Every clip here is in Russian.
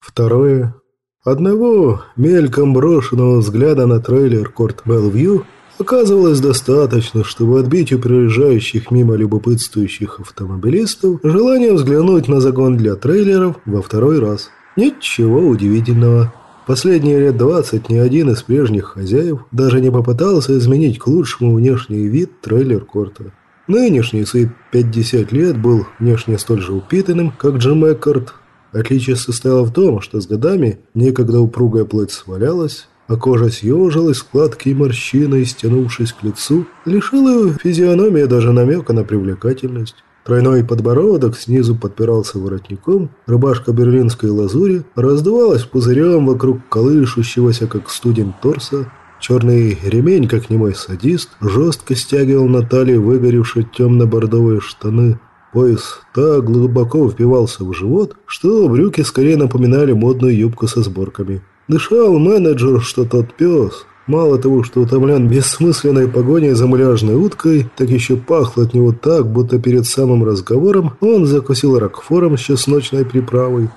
Второе. Одного мельком брошенного взгляда на трейлер Корт Белвью оказывалось достаточно, чтобы отбить у проезжающих мимо любопытствующих автомобилистов желание взглянуть на загон для трейлеров во второй раз. Ничего удивительного. Последние лет двадцать ни один из прежних хозяев даже не попытался изменить к лучшему внешний вид трейлер Корта. Нынешний, свои 50 лет, был внешне столь же упитанным, как Джим Эккарт, Отличие состояло в том, что с годами некогда упругая плоть свалялась, а кожа съежилась, складки и морщины, стянувшись к лицу, лишила физиономии даже намека на привлекательность. Тройной подбородок снизу подпирался воротником, рубашка берлинской лазури раздувалась пузырем вокруг колышущегося, как студент торса, Черный ремень, как немой садист, жестко стягивал на талии выгоревшие темно-бордовые штаны, Пояс так глубоко впивался в живот, что брюки скорее напоминали модную юбку со сборками. Дышал менеджер, что тот пес. Мало того, что утомлен бессмысленной погоней за муляжной уткой, так еще пахло от него так, будто перед самым разговором он закусил ракфором с чесночной приправой.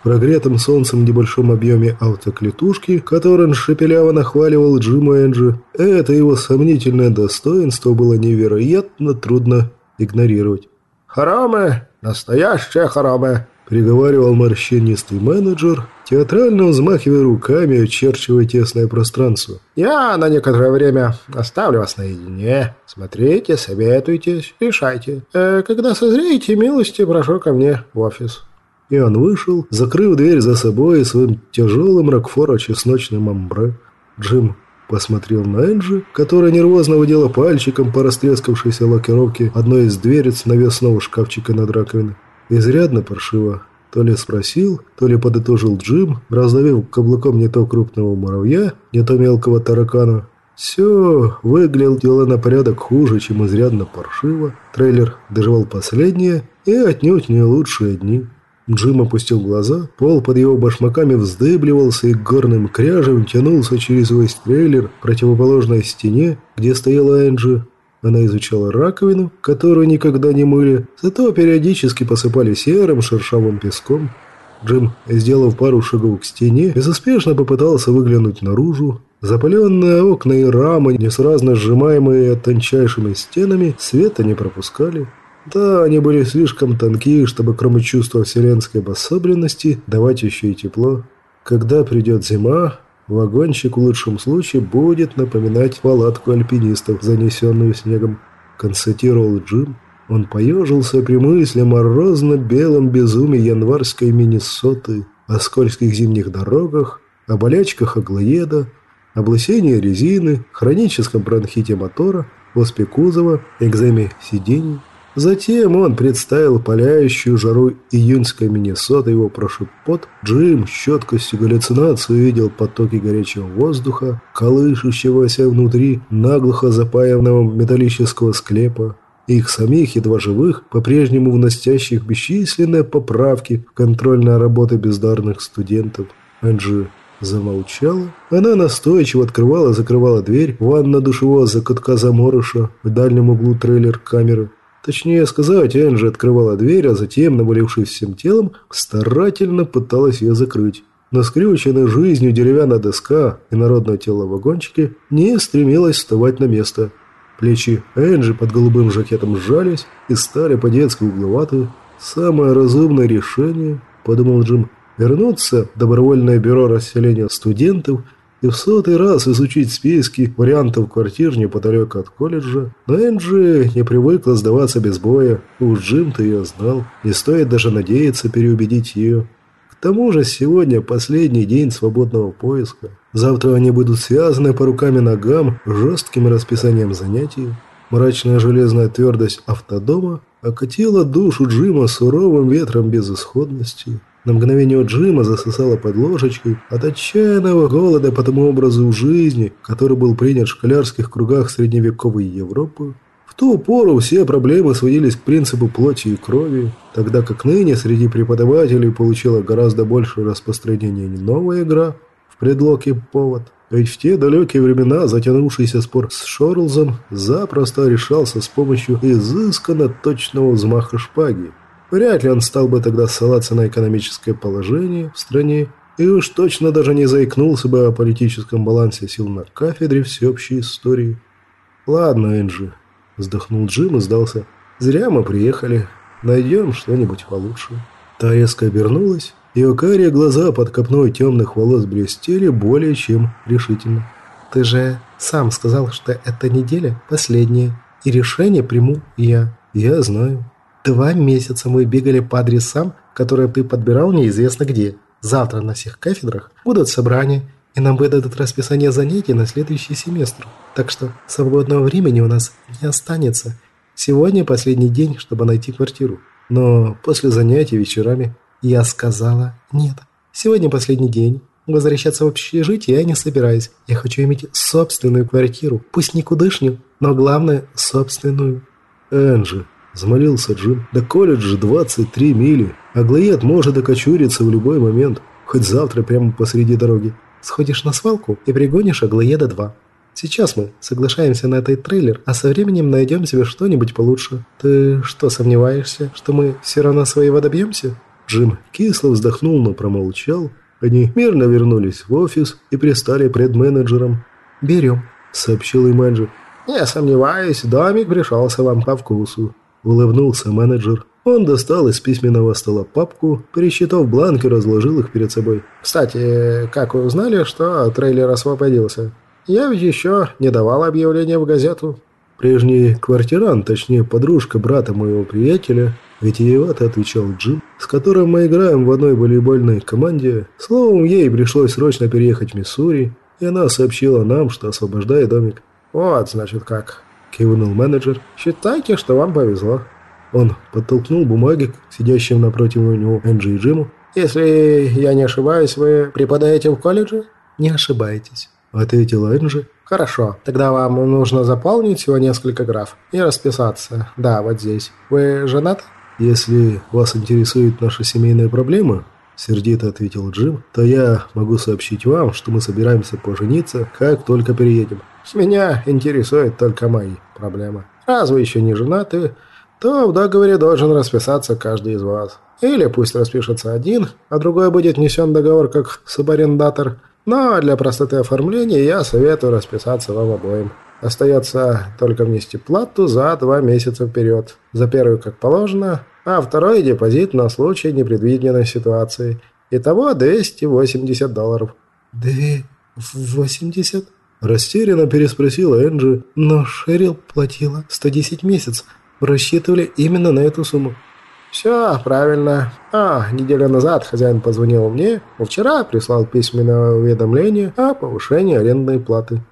В прогретом солнцем небольшом объеме автоклетушки, который он шепеляво нахваливал Джиму Энджи, это его сомнительное достоинство было невероятно трудно игнорировать. «Хоромы! Настоящие хоромы!» – приговаривал морщинистый менеджер, театрально взмахивая руками, очерчивая тесное пространство. «Я на некоторое время оставлю вас наедине. Смотрите, советуйтесь, решайте. Э, когда созреете, милости прошу ко мне в офис». И он вышел, закрыв дверь за собой своим тяжелым ракфоро-чесночным амбре. Джим Посмотрел на Энджи, которая нервозно водила пальчиком по растрескавшейся лакировке одной из дверец навесного шкафчика над раковиной. Изрядно паршиво. То ли спросил, то ли подытожил Джим, раздавив каблуком не то крупного муравья, не то мелкого таракана. Все выглядело на порядок хуже, чем изрядно паршиво. Трейлер доживал последние и отнюдь не лучшие дни. Джим опустил глаза, пол под его башмаками вздыбливался и горным кряжем тянулся через весь трейлер противоположной стене, где стояла Энджи. Она изучала раковину, которую никогда не мыли, зато периодически посыпали серым шершавым песком. Джим, сделав пару шагов к стене, безуспешно попытался выглянуть наружу. Запаленные окна и рамы, несразно сжимаемые тончайшими стенами, света не пропускали. Да, они были слишком тонкие, чтобы кроме чувства вселенской обособленности давать еще и тепло. Когда придет зима, вагончик в лучшем случае будет напоминать палатку альпинистов, занесенную снегом, констатировал Джим. Он поежился при мысли о морозно-белом безумии январской Миннесоты, о скользких зимних дорогах, о болячках аглоеда, облысении резины, хроническом бронхите мотора, оспе кузова, экземе сидений. Затем он представил паляющую жару июньской Миннесоты, его прошиб пот. Джим с четкостью галлюцинации увидел потоки горячего воздуха, колышущегося внутри наглухо запаянного металлического склепа. Их самих, едва живых, по-прежнему вносящих бесчисленные поправки в контрольные работы бездарных студентов. Анджи замолчала. Она настойчиво открывала закрывала дверь ванно-душевого закутка заморыша в дальнем углу трейлер-камеры. Точнее сказать, Энджи открывала дверь, а затем, навалившись всем телом, старательно пыталась ее закрыть. Но скрюченная жизнью деревянная доска и народное тело в вагончике не стремилась вставать на место. Плечи Энджи под голубым жакетом сжались и стали по-детски угловатые. «Самое разумное решение», – подумал Джим, – вернуться в добровольное бюро расселения студентов – и в сотый раз изучить списки вариантов квартир неподалеку от колледжа. Но Энджи не привыкла сдаваться без боя, уж Джим-то ее знал, не стоит даже надеяться переубедить ее. К тому же сегодня последний день свободного поиска. Завтра они будут связаны по рукам и ногам жестким расписанием занятий. Мрачная железная твердость автодома окатила душу Джима суровым ветром безысходности. На мгновение у Джима засосало под ложечкой от отчаянного голода по тому образу жизни, который был принят в школярских кругах средневековой Европы. В ту пору все проблемы сводились к принципу плоти и крови, тогда как ныне среди преподавателей получила гораздо большее распространение не новая игра в предлог и повод. Ведь в те далекие времена затянувшийся спор с Шорлзом запросто решался с помощью изысканно точного взмаха шпаги. Вряд ли он стал бы тогда ссылаться на экономическое положение в стране и уж точно даже не заикнулся бы о политическом балансе сил на кафедре всеобщей истории. «Ладно, Энджи», – вздохнул Джим и сдался. «Зря мы приехали. Найдем что-нибудь получше». Та резко обернулась, ее карие глаза под копной темных волос блестели более чем решительно. «Ты же сам сказал, что эта неделя последняя, и решение приму я». «Я знаю». «Два месяца мы бегали по адресам, которые ты подбирал неизвестно где. Завтра на всех кафедрах будут собрания, и нам выдадут расписание занятий на следующий семестр. Так что свободного времени у нас не останется. Сегодня последний день, чтобы найти квартиру. Но после занятий вечерами я сказала «нет». Сегодня последний день. Возвращаться в общежитие я не собираюсь. Я хочу иметь собственную квартиру. Пусть никудышнюю, но главное – собственную. Энджи, Замолился Джим. До колледжа 23 мили. А Глоед может окочуриться в любой момент. Хоть завтра прямо посреди дороги. Сходишь на свалку и пригонишь Аглоеда 2. Сейчас мы соглашаемся на этот трейлер, а со временем найдем себе что-нибудь получше. Ты что, сомневаешься, что мы все равно своего добьемся?» Джим кисло вздохнул, но промолчал. Они мирно вернулись в офис и пристали пред менеджером. «Берем», — сообщил им Энджи. «Не сомневаюсь, домик пришелся вам по вкусу. Улыбнулся менеджер. Он достал из письменного стола папку, пересчитав бланки, разложил их перед собой. «Кстати, как вы узнали, что трейлер освободился? Я ведь еще не давал объявление в газету». Прежний квартирант, точнее подружка брата моего приятеля, витиевато отвечал Джим, с которым мы играем в одной волейбольной команде. Словом, ей пришлось срочно переехать в Миссури, и она сообщила нам, что освобождает домик. «Вот, значит, как». – кивнул менеджер. «Считайте, что вам повезло». Он подтолкнул бумаги к сидящим напротив него Энджи и Джиму. «Если я не ошибаюсь, вы преподаете в колледже?» «Не ошибаетесь», – ответила Энджи. «Хорошо. Тогда вам нужно заполнить всего несколько граф и расписаться. Да, вот здесь. Вы женат?» «Если вас интересует наша семейная проблема, сердито ответил Джим, то я могу сообщить вам, что мы собираемся пожениться, как только переедем. С меня интересуют только мои проблемы. Раз вы еще не женаты, то в договоре должен расписаться каждый из вас. Или пусть распишется один, а другой будет внесен договор как субарендатор. Но для простоты оформления я советую расписаться вам обоим. Остается только внести плату за два месяца вперед. За первую как положено, а второй депозит на случай непредвиденной ситуации. Итого 280 долларов. 280? Растерянно переспросила Энджи, но Шерил платила 110 месяц. Рассчитывали именно на эту сумму. «Все правильно. А, неделю назад хозяин позвонил мне, а вчера прислал письменное уведомление о повышении арендной платы».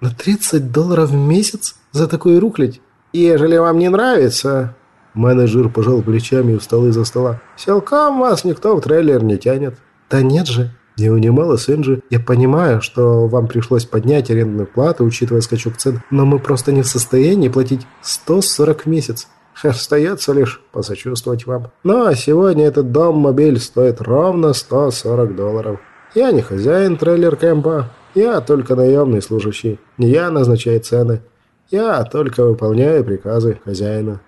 «На 30 долларов в месяц? За такую рухлядь? Ежели вам не нравится...» Менеджер пожал плечами и встал из-за стола. «Силком вас никто в трейлер не тянет». «Да нет же, не унималась Энджи. «Я понимаю, что вам пришлось поднять арендную плату, учитывая скачок цен, но мы просто не в состоянии платить 140 в месяц». Остается лишь посочувствовать вам. Но сегодня этот дом-мобиль стоит ровно 140 долларов. Я не хозяин трейлер-кэмпа, я только наемный служащий. Не я назначаю цены. Я только выполняю приказы хозяина.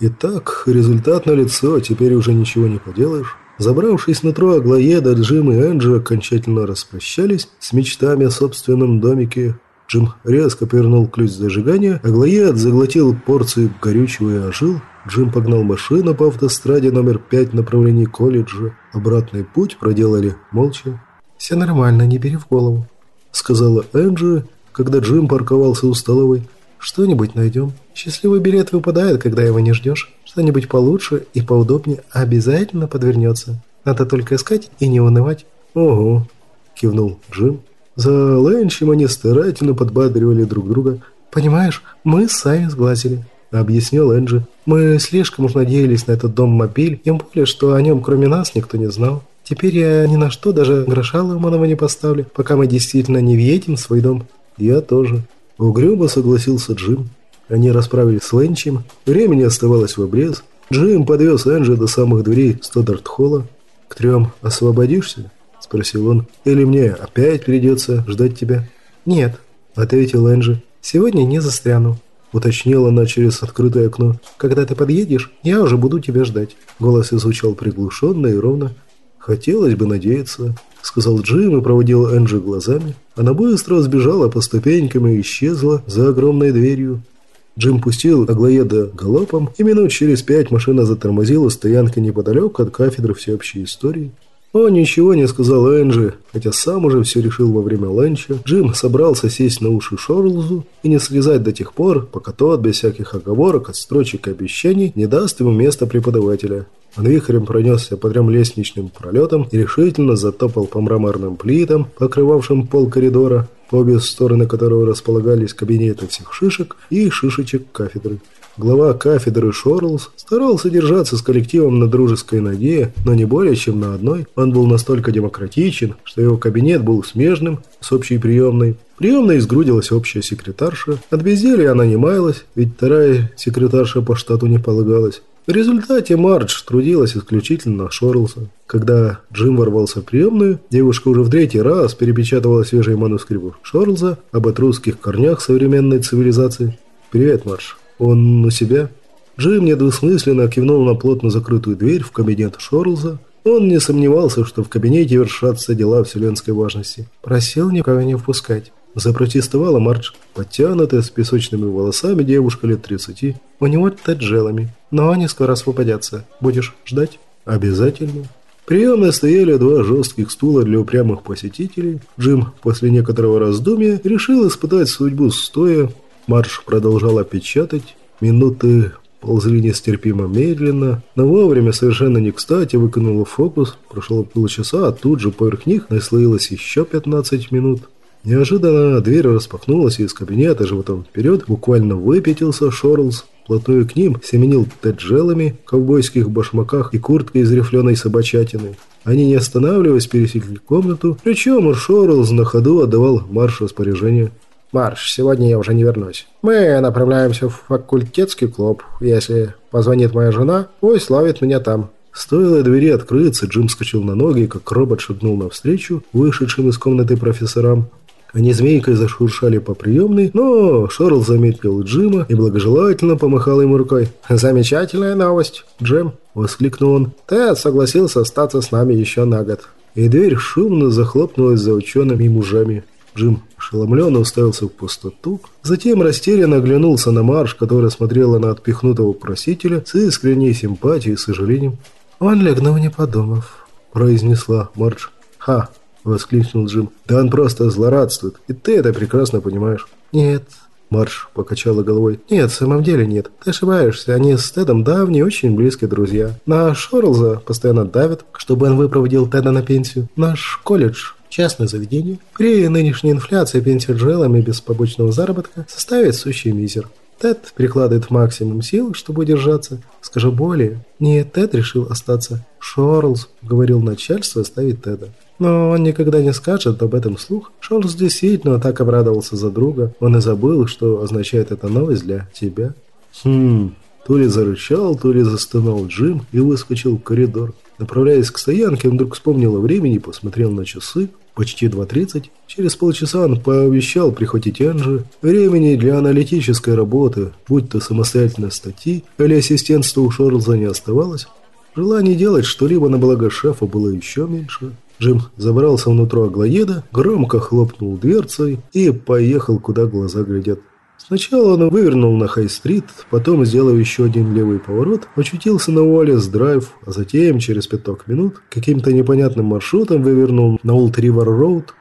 Итак, результат налицо, теперь уже ничего не поделаешь. Забравшись на тру Аглоеда, Джим и Энджи окончательно распрощались с мечтами о собственном домике. Джим резко повернул ключ зажигания, Аглоед заглотил порцию горючего и ожил. Джим погнал машину по автостраде номер 5 в направлении колледжа. Обратный путь проделали молча. «Все нормально, не бери в голову», — сказала Энджи, когда Джим парковался у столовой. «Что-нибудь найдем. Счастливый билет выпадает, когда его не ждешь». Что-нибудь получше и поудобнее обязательно подвернется. Надо только искать и не унывать. «Ого!» – кивнул Джим. За Лэнчем они старательно подбадривали друг друга. «Понимаешь, мы сами сглазили», – объяснил Энджи. «Мы слишком уж надеялись на этот дом-мобиль, тем более, что о нем кроме нас никто не знал. Теперь я ни на что даже гроша Ломанова не поставлю, пока мы действительно не въедем в свой дом». «Я тоже». Угрюмо согласился Джим. Они расправились с Ленчем, времени оставалось в обрез. Джим подвез Энджи до самых дверей Стодарт-холла. «К трем освободишься?» – спросил он. «Или мне опять придется ждать тебя?» «Нет», – ответил Энджи. «Сегодня не застряну». уточнила она через открытое окно. «Когда ты подъедешь, я уже буду тебя ждать». Голос звучал приглушенно и ровно. «Хотелось бы надеяться», — сказал Джим и проводил Энджи глазами. Она быстро сбежала по ступенькам и исчезла за огромной дверью. Джим пустил Аглоеда галопом, и минут через пять машина затормозила стоянка неподалеку от кафедры всеобщей истории. Он ничего не сказал Энджи, хотя сам уже все решил во время ланча. Джим собрался сесть на уши Шорлзу и не слезать до тех пор, пока тот, без всяких оговорок, от строчек и обещаний, не даст ему место преподавателя. Он вихрем пронесся по трем лестничным пролетам и решительно затопал по мраморным плитам, покрывавшим пол коридора, по обе стороны которого располагались кабинеты всех шишек и шишечек кафедры. Глава кафедры Шорлс старался держаться с коллективом на дружеской ноге, но не более чем на одной. Он был настолько демократичен, что его кабинет был смежным с общей приемной. Приемной изгрудилась общая секретарша. От безделья она не маялась, ведь вторая секретарша по штату не полагалась. В результате Мардж трудилась исключительно на Шорлса. Когда Джим ворвался в приемную, девушка уже в третий раз перепечатывала свежий манускрипт Шорлза об этрусских корнях современной цивилизации. «Привет, Мардж». Он у себя? Джим недвусмысленно кивнул на плотно закрытую дверь в кабинет Шорлза. Он не сомневался, что в кабинете вершатся дела вселенской важности. Просил никого не впускать. Запротестовала Мардж, подтянутая, с песочными волосами девушка лет 30. У него таджелами, но они скоро освободятся. Будешь ждать? Обязательно. Приемно стояли два жестких стула для упрямых посетителей. Джим после некоторого раздумья решил испытать судьбу стоя, Марш продолжала печатать. Минуты ползли нестерпимо медленно, но вовремя совершенно не кстати выкинула фокус. Прошло полчаса, а тут же поверх них наслоилось еще 15 минут. Неожиданно дверь распахнулась, и из кабинета животом вперед буквально выпятился Шорлз. Плотную к ним семенил теджелами, ковбойских башмаках и курткой из рифленой собачатины. Они, не останавливаясь, пересекли комнату, причем Шорлз на ходу отдавал марш распоряжения. «Марш, сегодня я уже не вернусь. Мы направляемся в факультетский клуб. Если позвонит моя жена, пусть ловит меня там». Стоило двери открыться, Джим скачал на ноги, как робот шагнул навстречу вышедшим из комнаты профессорам. Они змейкой зашуршали по приемной, но Шорл заметил Джима и благожелательно помахал ему рукой. «Замечательная новость, Джим!» – воскликнул он. «Тед согласился остаться с нами еще на год». И дверь шумно захлопнулась за учеными мужами. Джим ошеломленно уставился в пустоту, затем растерянно оглянулся на Марш, которая смотрела на отпихнутого просителя с искренней симпатией и сожалением. «Он легнул, не подумав», – произнесла Марш. «Ха!» – воскликнул Джим. «Да он просто злорадствует, и ты это прекрасно понимаешь». «Нет». Марш покачала головой. «Нет, в самом деле нет. Ты ошибаешься. Они с Тедом давние, очень близкие друзья. На Шорлза постоянно давят, чтобы он выпроводил Теда на пенсию. Наш колледж Частное заведение при нынешней инфляции пенсия джелами без побочного заработка составит сущий мизер. Тед прикладывает максимум сил, чтобы удержаться. Скажу более, не Тед решил остаться. Шорлз говорил начальству оставить Теда. Но он никогда не скажет об этом слух. Шорлз действительно так обрадовался за друга. Он и забыл, что означает эта новость для тебя. Хм, то ли зарычал, то ли застонал Джим и выскочил в коридор. Направляясь к стоянке, он вдруг вспомнил о времени посмотрел на часы. Почти 2.30. Через полчаса он пообещал прихватить Энджи. Времени для аналитической работы, будь то самостоятельно статьи или ассистентство у Шорлза не оставалось. Желание делать что-либо на благо шефа было еще меньше. Джим забрался внутрь аглоеда, громко хлопнул дверцей и поехал, куда глаза глядят. Сначала он вывернул на Хай-стрит, потом, сделав еще один левый поворот, очутился на Уоллес-драйв, а затем, через пяток минут, каким-то непонятным маршрутом вывернул на Олд-Ривер-роуд,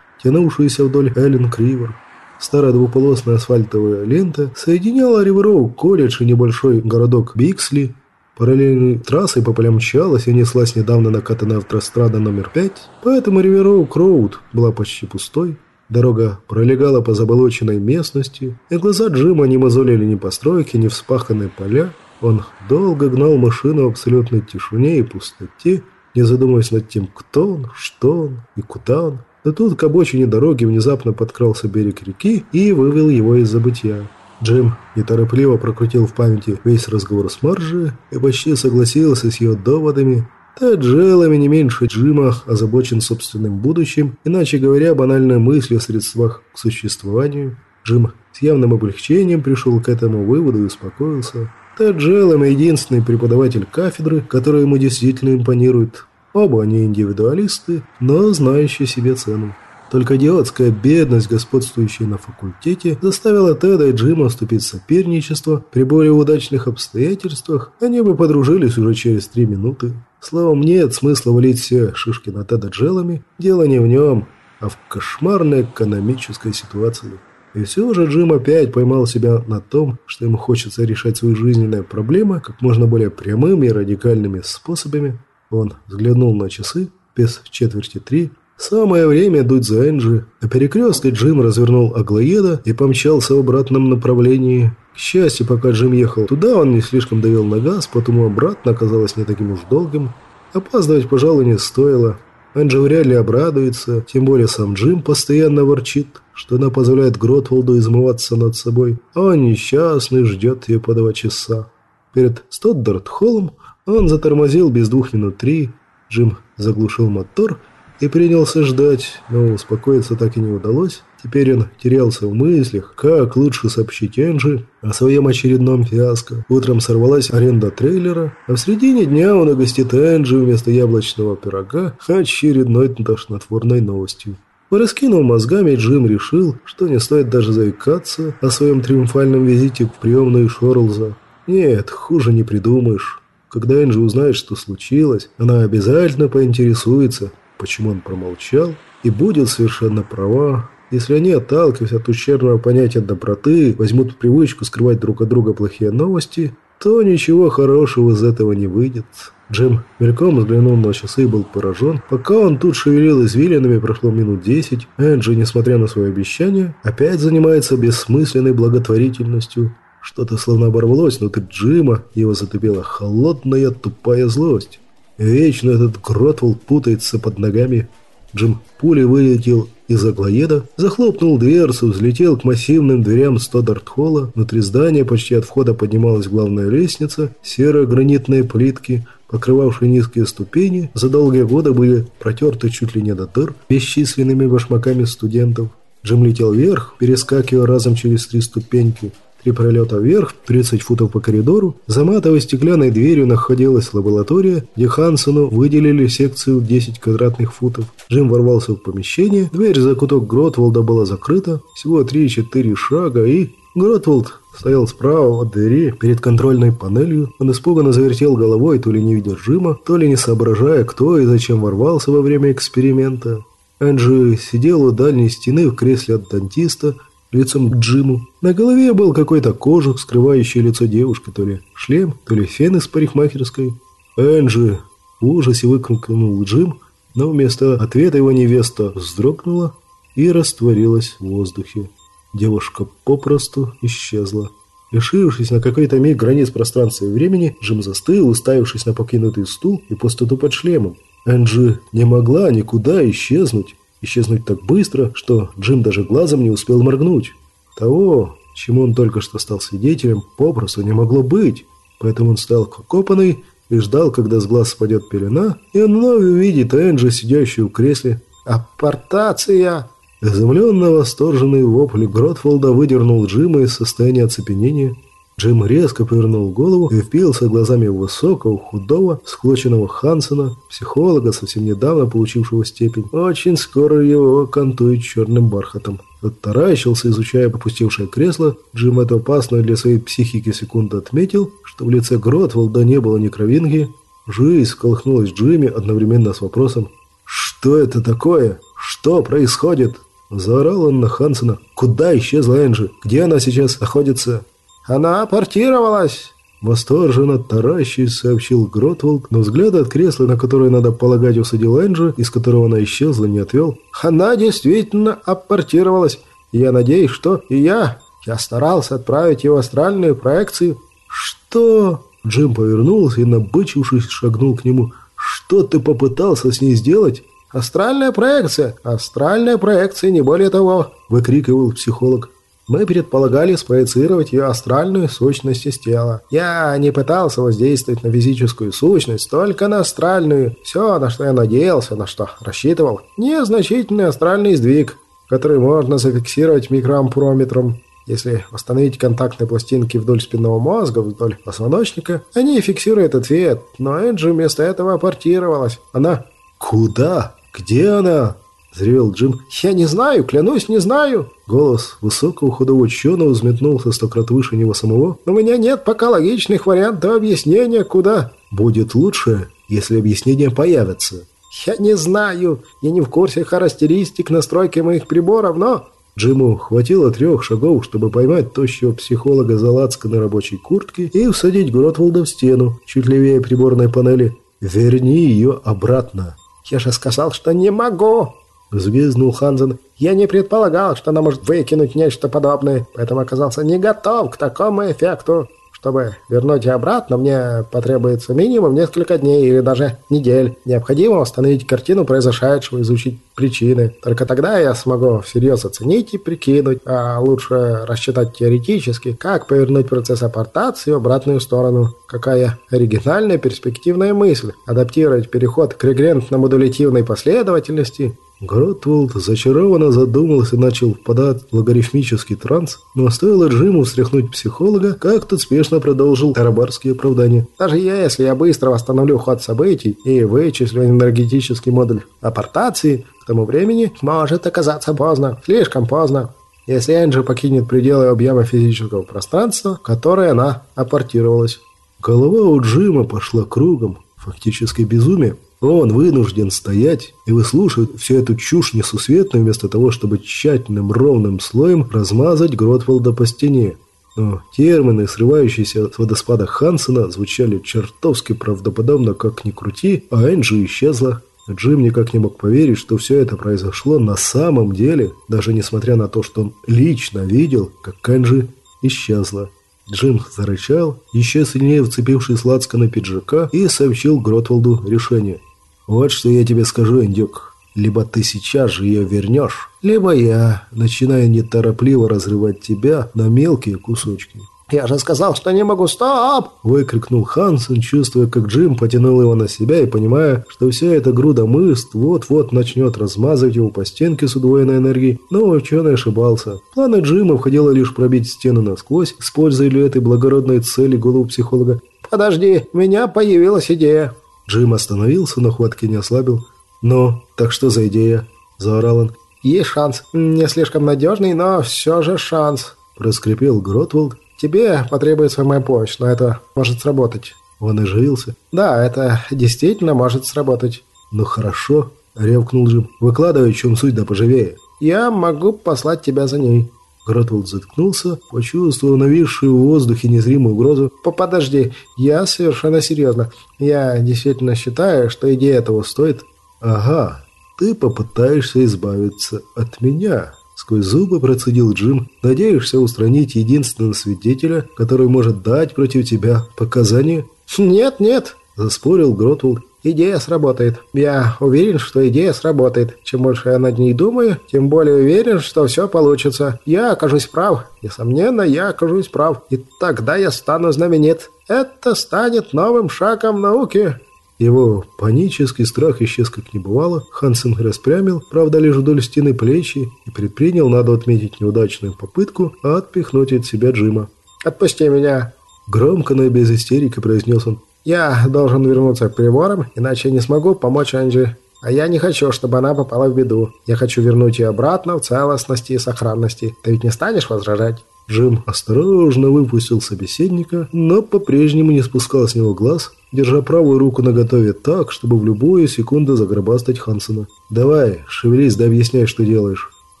тянувшуюся вдоль Эллен-Кривер. Старая двуполосная асфальтовая лента соединяла Ривероу колледж и небольшой городок Биксли. Параллельной трассой по полям мчалась и неслась недавно накатанная автострада номер 5, поэтому Ривероу Кроуд была почти пустой. Дорога пролегала по заболоченной местности, и глаза Джима не мозолили ни постройки, ни вспаханные поля. Он долго гнал машину в абсолютной тишине и пустоте, не задумываясь над тем, кто он, что он и куда он. Но тут к обочине дороги внезапно подкрался берег реки и вывел его из забытия. Джим неторопливо прокрутил в памяти весь разговор с Маржи и почти согласился с ее доводами, Таджелами не меньше Джима озабочен собственным будущим, иначе говоря, банальная мысль о средствах к существованию. Джим с явным облегчением пришел к этому выводу и успокоился. Тед Джеллом – единственный преподаватель кафедры, который ему действительно импонирует. Оба они индивидуалисты, но знающие себе цену. Только идиотская бедность, господствующая на факультете, заставила Теда и Джима вступить в соперничество. При более удачных обстоятельствах они бы подружились уже через три минуты. Словом, нет смысла валить все шишки на Теда Джелами. Дело не в нем, а в кошмарной экономической ситуации. И все же Джим опять поймал себя на том, что ему хочется решать свои жизненные проблемы как можно более прямыми и радикальными способами. Он взглянул на часы, без четверти три, Самое время дуть за Энджи. На перекрестке Джим развернул Аглоеда и помчался в обратном направлении. К счастью, пока Джим ехал туда, он не слишком давил на газ, потому обратно оказалось не таким уж долгим. Опаздывать, пожалуй, не стоило. Энджи вряд ли обрадуется, тем более сам Джим постоянно ворчит, что она позволяет Гротволду измываться над собой, а несчастный ждет ее по два часа. Перед Стоддарт-холлом он затормозил без двух минут три. Джим заглушил мотор и принялся ждать, но успокоиться так и не удалось. Теперь он терялся в мыслях, как лучше сообщить Энджи о своем очередном фиаско. Утром сорвалась аренда трейлера, а в середине дня он угостит Энджи вместо яблочного пирога очередной тошнотворной новостью. Пораскинув мозгами, Джим решил, что не стоит даже заикаться о своем триумфальном визите в приемную Шорлза. Нет, хуже не придумаешь. Когда Энджи узнает, что случилось, она обязательно поинтересуется, почему он промолчал, и будет совершенно права. Если они, отталкиваясь от ущербного понятия доброты, возьмут привычку скрывать друг от друга плохие новости, то ничего хорошего из этого не выйдет. Джим мельком взглянул на часы и был поражен. Пока он тут шевелил извилинами, прошло минут десять. Энджи, несмотря на свое обещание, опять занимается бессмысленной благотворительностью. Что-то словно оборвалось внутри Джима, его затопила холодная тупая злость. Вечно этот Гротвелл путается под ногами. Джим пулей вылетел из аглоеда, захлопнул дверцу, взлетел к массивным дверям Стодарт-холла. Внутри здания почти от входа поднималась главная лестница, серые гранитные плитки, покрывавшие низкие ступени, за долгие годы были протерты чуть ли не до дыр бесчисленными башмаками студентов. Джим летел вверх, перескакивая разом через три ступеньки. Три пролета вверх, 30 футов по коридору, за матовой стеклянной дверью находилась лаборатория, где Хансону выделили секцию 10 квадратных футов. Джим ворвался в помещение, дверь за куток Гротволда была закрыта, всего 3-4 шага и... Гротволд стоял справа от двери перед контрольной панелью. Он испуганно завертел головой, то ли не видя Джима, то ли не соображая, кто и зачем ворвался во время эксперимента. Энджи сидел у дальней стены в кресле от дантиста, лицом к Джиму. На голове был какой-то кожух, скрывающий лицо девушки, то ли шлем, то ли фен из парикмахерской. «Энджи!» В ужасе выкрикнул Джим, но вместо ответа его невеста вздрогнула и растворилась в воздухе. Девушка попросту исчезла. Лишившись на какой-то миг границ пространства и времени, Джим застыл, уставившись на покинутый стул и пустоту под шлемом. Энджи не могла никуда исчезнуть исчезнуть так быстро, что Джим даже глазом не успел моргнуть. Того, чему он только что стал свидетелем, попросту не могло быть. Поэтому он стал кокопанный и ждал, когда с глаз спадет пелена, и он вновь увидит Энджи, сидящую в кресле. «Аппортация!» Изумленно восторженный вопль Гротфолда выдернул Джима из состояния оцепенения. Джим резко повернул голову и впился глазами в высокого, худого, склоченного Хансона, психолога, совсем недавно получившего степень. Очень скоро его окантует черным бархатом. Оттаращился, изучая попустевшее кресло. Джим это опасно для своей психики секунды отметил, что в лице Гротволда не было ни кровинки. Жизнь колыхнулась Джимми одновременно с вопросом «Что это такое? Что происходит?» Заорал он на Хансона. «Куда исчезла Энджи? Где она сейчас находится?» «Она апортировалась!» Восторженно таращись, сообщил Гротволд, но взгляд от кресла, на которое, надо полагать, усадил Энджи, из которого она исчезла, не отвел. «Она действительно апортировалась. Я надеюсь, что и я. Я старался отправить его в астральную проекцию». «Что?» Джим повернулся и, набычившись, шагнул к нему. «Что ты попытался с ней сделать?» «Астральная проекция! Астральная проекция, не более того!» – выкрикивал психолог. Мы предполагали спроецировать ее астральную сущность из тела. Я не пытался воздействовать на физическую сущность, только на астральную. Все, на что я надеялся, на что рассчитывал. Незначительный астральный сдвиг. который можно зафиксировать микроампурометром. Если установить контактные пластинки вдоль спинного мозга, вдоль позвоночника, они фиксируют ответ. Но Энджи вместо этого апортировалась. Она... «Куда? Где она?» – взревел Джим. «Я не знаю, клянусь, не знаю!» Голос высокого худого ученого взметнулся сто крат выше него самого. «У меня нет пока логичных вариантов объяснения, куда...» «Будет лучше, если объяснения появятся». «Я не знаю. Я не в курсе характеристик настройки моих приборов, но...» Джиму хватило трех шагов, чтобы поймать тощего психолога за лацканой рабочей куртки и усадить Гротволда в стену, чуть левее приборной панели. «Верни ее обратно». «Я же сказал, что не могу!» Взвизнул Ханзен. «Я не предполагал, что она может выкинуть нечто подобное, поэтому оказался не готов к такому эффекту. Чтобы вернуть ее обратно, мне потребуется минимум несколько дней или даже недель. Необходимо установить картину произошедшего, изучить причины. Только тогда я смогу всерьез оценить и прикинуть, а лучше рассчитать теоретически, как повернуть процесс апортации в обратную сторону. Какая оригинальная перспективная мысль. Адаптировать переход к регрентно-модулятивной последовательности – Гротволд зачарованно задумался и начал впадать в логарифмический транс, но стоило Джиму встряхнуть психолога, как тот спешно продолжил тарабарские оправдания. «Даже если я быстро восстановлю ход событий и вычислю энергетический модуль апортации, к тому времени может оказаться поздно, слишком поздно. Если Энджи покинет пределы объема физического пространства, в которое она апортировалась». Голова у Джима пошла кругом, фактически безумие. Он вынужден стоять и выслушивать всю эту чушь несусветную, вместо того, чтобы тщательным ровным слоем размазать Гротволда по стене. Но термины, срывающиеся с водоспада Хансена, звучали чертовски правдоподобно, как ни крути, а Энджи исчезла. Джим никак не мог поверить, что все это произошло на самом деле, даже несмотря на то, что он лично видел, как Энджи исчезла. Джим зарычал, еще сильнее вцепившись на пиджака, и сообщил Гротволду решение – вот что я тебе скажу, индюк. Либо ты сейчас же ее вернешь, либо я начинаю неторопливо разрывать тебя на мелкие кусочки. «Я же сказал, что не могу, стоп!» Выкрикнул Хансен, чувствуя, как Джим потянул его на себя и понимая, что вся эта груда мышц вот-вот начнет размазывать его по стенке с удвоенной энергией. Но ученый ошибался. Планы Джима входило лишь пробить стену насквозь, используя для этой благородной цели голову психолога. «Подожди, у меня появилась идея!» Джим остановился, но хватки не ослабил. «Ну, так что за идея?» – заорал он. «Есть шанс. Не слишком надежный, но все же шанс», – проскрипел Гротволд. «Тебе потребуется моя помощь, но это может сработать». Он оживился. «Да, это действительно может сработать». «Ну хорошо», – ревкнул Джим. «Выкладывай, чем суть, да поживее». «Я могу послать тебя за ней». Гротвуд заткнулся, почувствовав нависшую в воздухе незримую угрозу. «Подожди, я совершенно серьезно. Я действительно считаю, что идея этого стоит». «Ага, ты попытаешься избавиться от меня», — сквозь зубы процедил Джим. «Надеешься устранить единственного свидетеля, который может дать против тебя показания?» «Нет, нет», — заспорил Гротвуд. Идея сработает. Я уверен, что идея сработает. Чем больше я над ней думаю, тем более уверен, что все получится. Я окажусь прав. Несомненно, я окажусь прав. И тогда я стану знаменит. Это станет новым шагом науки. Его панический страх исчез как не бывало. Хансен распрямил, правда, лишь вдоль стены плечи, и предпринял, надо отметить, неудачную попытку отпихнуть от себя Джима. «Отпусти меня!» Громко, но без истерики произнес он. Я должен вернуться к приборам, иначе не смогу помочь Анджи. А я не хочу, чтобы она попала в беду. Я хочу вернуть ее обратно в целостности и сохранности. Ты ведь не станешь возражать?» Джим осторожно выпустил собеседника, но по-прежнему не спускал с него глаз, держа правую руку наготове так, чтобы в любую секунду загробастать Хансона. «Давай, шевелись да объясняй, что делаешь», –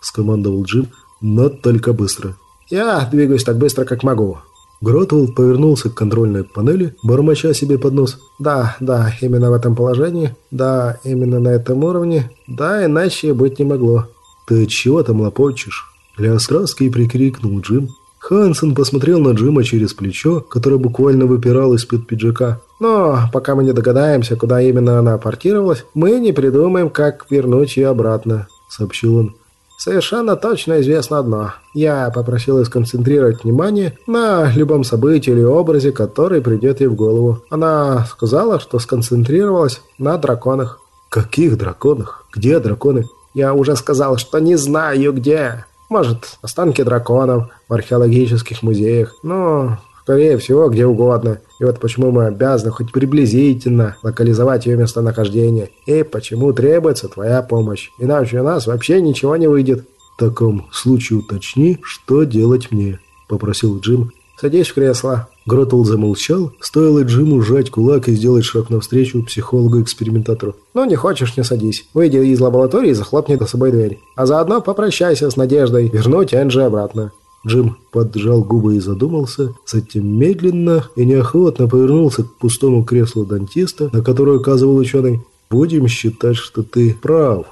скомандовал Джим, – «но только быстро». «Я двигаюсь так быстро, как могу. Гротволд повернулся к контрольной панели, бормоча себе под нос. «Да, да, именно в этом положении. Да, именно на этом уровне. Да, иначе быть не могло». «Ты чего там лопочешь?» Для прикрикнул Джим. Хансен посмотрел на Джима через плечо, которое буквально выпирало из-под пиджака. «Но пока мы не догадаемся, куда именно она апортировалась, мы не придумаем, как вернуть ее обратно», — сообщил он. Совершенно точно известно одно. Я попросил ее сконцентрировать внимание на любом событии или образе, который придет ей в голову. Она сказала, что сконцентрировалась на драконах. Каких драконах? Где драконы? Я уже сказал, что не знаю где. Может, останки драконов в археологических музеях. Но, скорее всего, где угодно. И вот почему мы обязаны хоть приблизительно локализовать ее местонахождение. И почему требуется твоя помощь. Иначе у нас вообще ничего не выйдет. В таком случае уточни, что делать мне, попросил Джим. Садись в кресло. Гротл замолчал, стоило Джиму сжать кулак и сделать шаг навстречу психологу-экспериментатору. «Ну, не хочешь, не садись. Выйди из лаборатории и захлопни за собой дверь. А заодно попрощайся с надеждой вернуть Энджи обратно». Джим поджал губы и задумался, затем медленно и неохотно повернулся к пустому креслу дантиста, на которое указывал ученый. «Будем считать, что ты прав».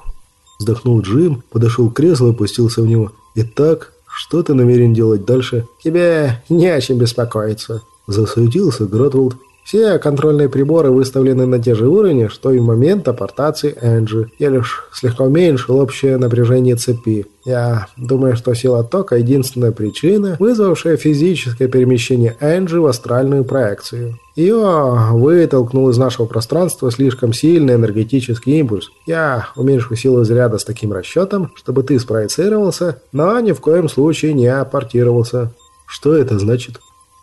Вздохнул Джим, подошел к креслу и опустился в него. «Итак, что ты намерен делать дальше?» «Тебе не о чем беспокоиться», – засуетился Гротволд. Все контрольные приборы выставлены на те же уровни, что и в момент апортации Энджи. Я лишь слегка уменьшил общее напряжение цепи. Я думаю, что сила тока – единственная причина, вызвавшая физическое перемещение Энджи в астральную проекцию. Ее вытолкнул из нашего пространства слишком сильный энергетический импульс. Я уменьшу силу заряда с таким расчетом, чтобы ты спроецировался, но ни в коем случае не апортировался. Что это значит?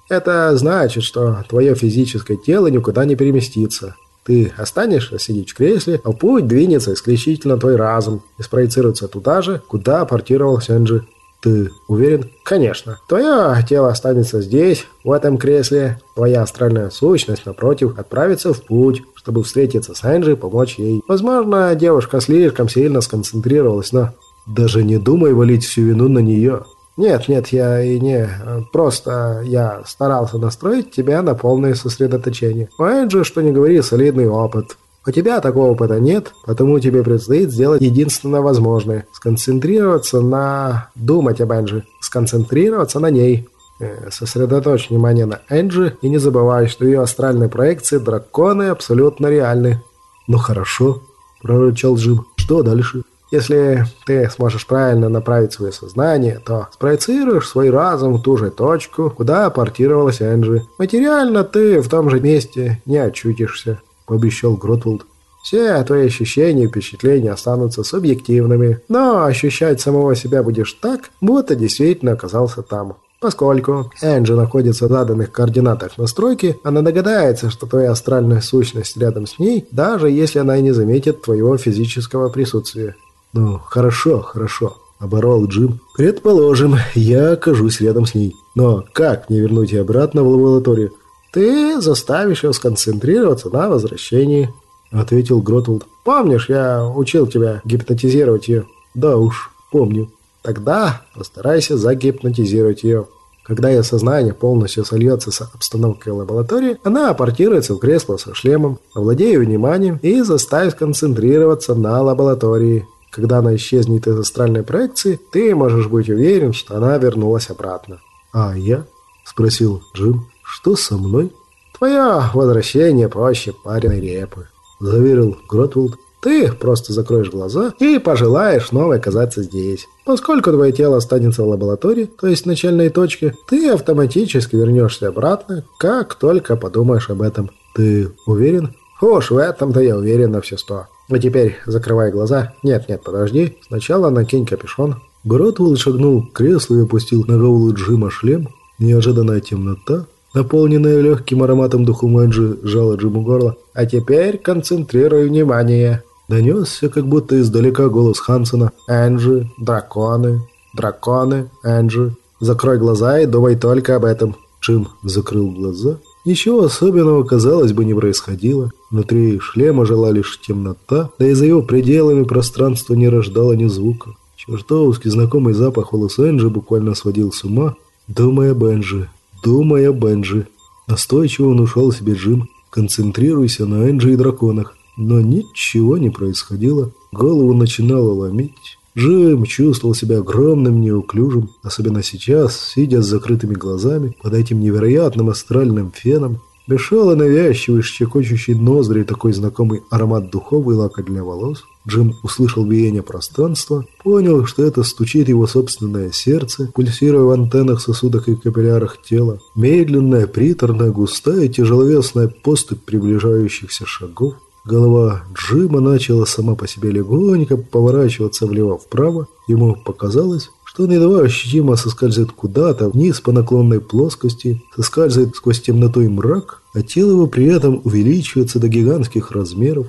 Это значит, что твое физическое тело никуда не переместится. Ты останешься сидеть в кресле, а путь двинется исключительно твой разум и спроецируется туда же, куда апортировал Сенджи. Ты уверен? Конечно. Твое тело останется здесь, в этом кресле. Твоя астральная сущность, напротив, отправится в путь, чтобы встретиться с Энджи и помочь ей. Возможно, девушка слишком сильно сконцентрировалась на... Даже не думай валить всю вину на нее. Нет, нет, я и не... Просто я старался настроить тебя на полное сосредоточение. Же, что не говори, солидный опыт. У тебя такого опыта нет, потому тебе предстоит сделать единственное возможное. Сконцентрироваться на... Думать об Энджи. Сконцентрироваться на ней. Э, сосредоточь внимание на Энджи и не забывай, что ее астральные проекции драконы абсолютно реальны. «Ну хорошо», – прорычал Джим. «Что дальше?» Если ты сможешь правильно направить свое сознание, то спроецируешь свой разум в ту же точку, куда апортировалась Энджи. Материально ты в том же месте не очутишься, пообещал Гротволд. Все твои ощущения и впечатления останутся субъективными, но ощущать самого себя будешь так, будто действительно оказался там. Поскольку Энджи находится в заданных координатах настройки, она догадается, что твоя астральная сущность рядом с ней, даже если она и не заметит твоего физического присутствия. «Ну, хорошо, хорошо», – оборвал Джим. «Предположим, я окажусь рядом с ней. Но как мне вернуть ее обратно в лабораторию?» «Ты заставишь ее сконцентрироваться на возвращении», – ответил Гротвуд. «Помнишь, я учил тебя гипнотизировать ее?» «Да уж, помню». «Тогда постарайся загипнотизировать ее». Когда ее сознание полностью сольется с обстановкой лаборатории, она апортируется в кресло со шлемом, овладея вниманием и заставит концентрироваться на лаборатории. Когда она исчезнет из астральной проекции, ты можешь быть уверен, что она вернулась обратно. «А я?» – спросил Джим. «Что со мной?» «Твое возвращение проще пареной репы», – заверил Гротвуд. «Ты просто закроешь глаза и пожелаешь снова оказаться здесь. Поскольку твое тело останется в лаборатории, то есть начальной точке, ты автоматически вернешься обратно, как только подумаешь об этом. Ты уверен?» «Уж в этом-то я уверен на все сто». А теперь закрывай глаза. Нет, нет, подожди. Сначала накинь капюшон. Гротвелл шагнул к креслу и опустил на голову Джима шлем. Неожиданная темнота, наполненная легким ароматом духу Мэнджи, сжала Джиму горло. А теперь концентрируй внимание. Донесся, как будто издалека голос Хансона. Энджи, драконы, драконы, Энджи. Закрой глаза и думай только об этом. Джим закрыл глаза Ничего особенного, казалось бы, не происходило. Внутри шлема жила лишь темнота, да и за его пределами пространство не рождало ни звука. Чертовски знакомый запах волос Энджи буквально сводил с ума. Думая Бенджи, думая Бенджи. Настойчиво он ушел себе Джим. Концентрируйся на Энджи и драконах. Но ничего не происходило. Голову начинало ломить. Джим чувствовал себя огромным, неуклюжим, особенно сейчас, сидя с закрытыми глазами под этим невероятным астральным феном. Дышал и навязчивый, щекочущий ноздри такой знакомый аромат духов и лака для волос. Джим услышал биение пространства, понял, что это стучит его собственное сердце, пульсируя в антеннах, сосудах и капиллярах тела. Медленная, приторная, густая, тяжеловесная поступь приближающихся шагов. Голова Джима начала сама по себе легонько поворачиваться влево-вправо. Ему показалось, что он едва ощутимо соскальзывает куда-то вниз по наклонной плоскости, соскальзывает сквозь темноту и мрак, а тело его при этом увеличивается до гигантских размеров.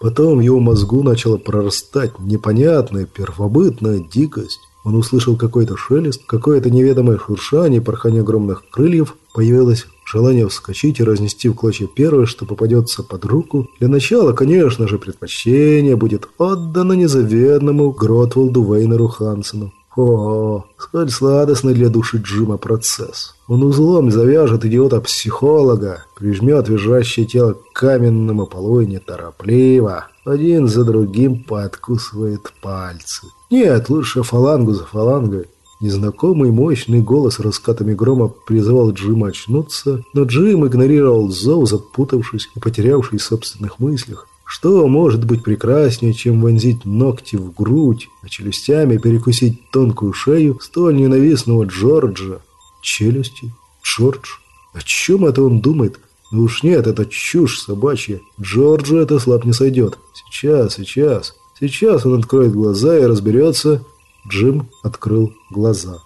Потом его мозгу начала прорастать непонятная первобытная дикость. Он услышал какой-то шелест, какое-то неведомое шуршание, порхание огромных крыльев. Появилось желание вскочить и разнести в клочья первое, что попадется под руку. Для начала, конечно же, предпочтение будет отдано незаветному Гротволду Вейнеру Хансену. О, сколь сладостный для души Джима процесс. Он узлом завяжет идиота-психолога, прижмет визжащее тело к каменному полу и неторопливо, один за другим подкусывает пальцы. Нет, лучше фалангу за фалангой. Незнакомый мощный голос раскатами грома призывал Джима очнуться, но Джим игнорировал зов, запутавшись и потерявшись в собственных мыслях. Что может быть прекраснее, чем вонзить ногти в грудь, а челюстями перекусить тонкую шею столь ненавистного Джорджа? Челюсти? Джордж? О чем это он думает? Ну уж нет, это чушь собачья. Джорджу это слаб не сойдет. Сейчас, сейчас. Сейчас он откроет глаза и разберется. Джим открыл глаза.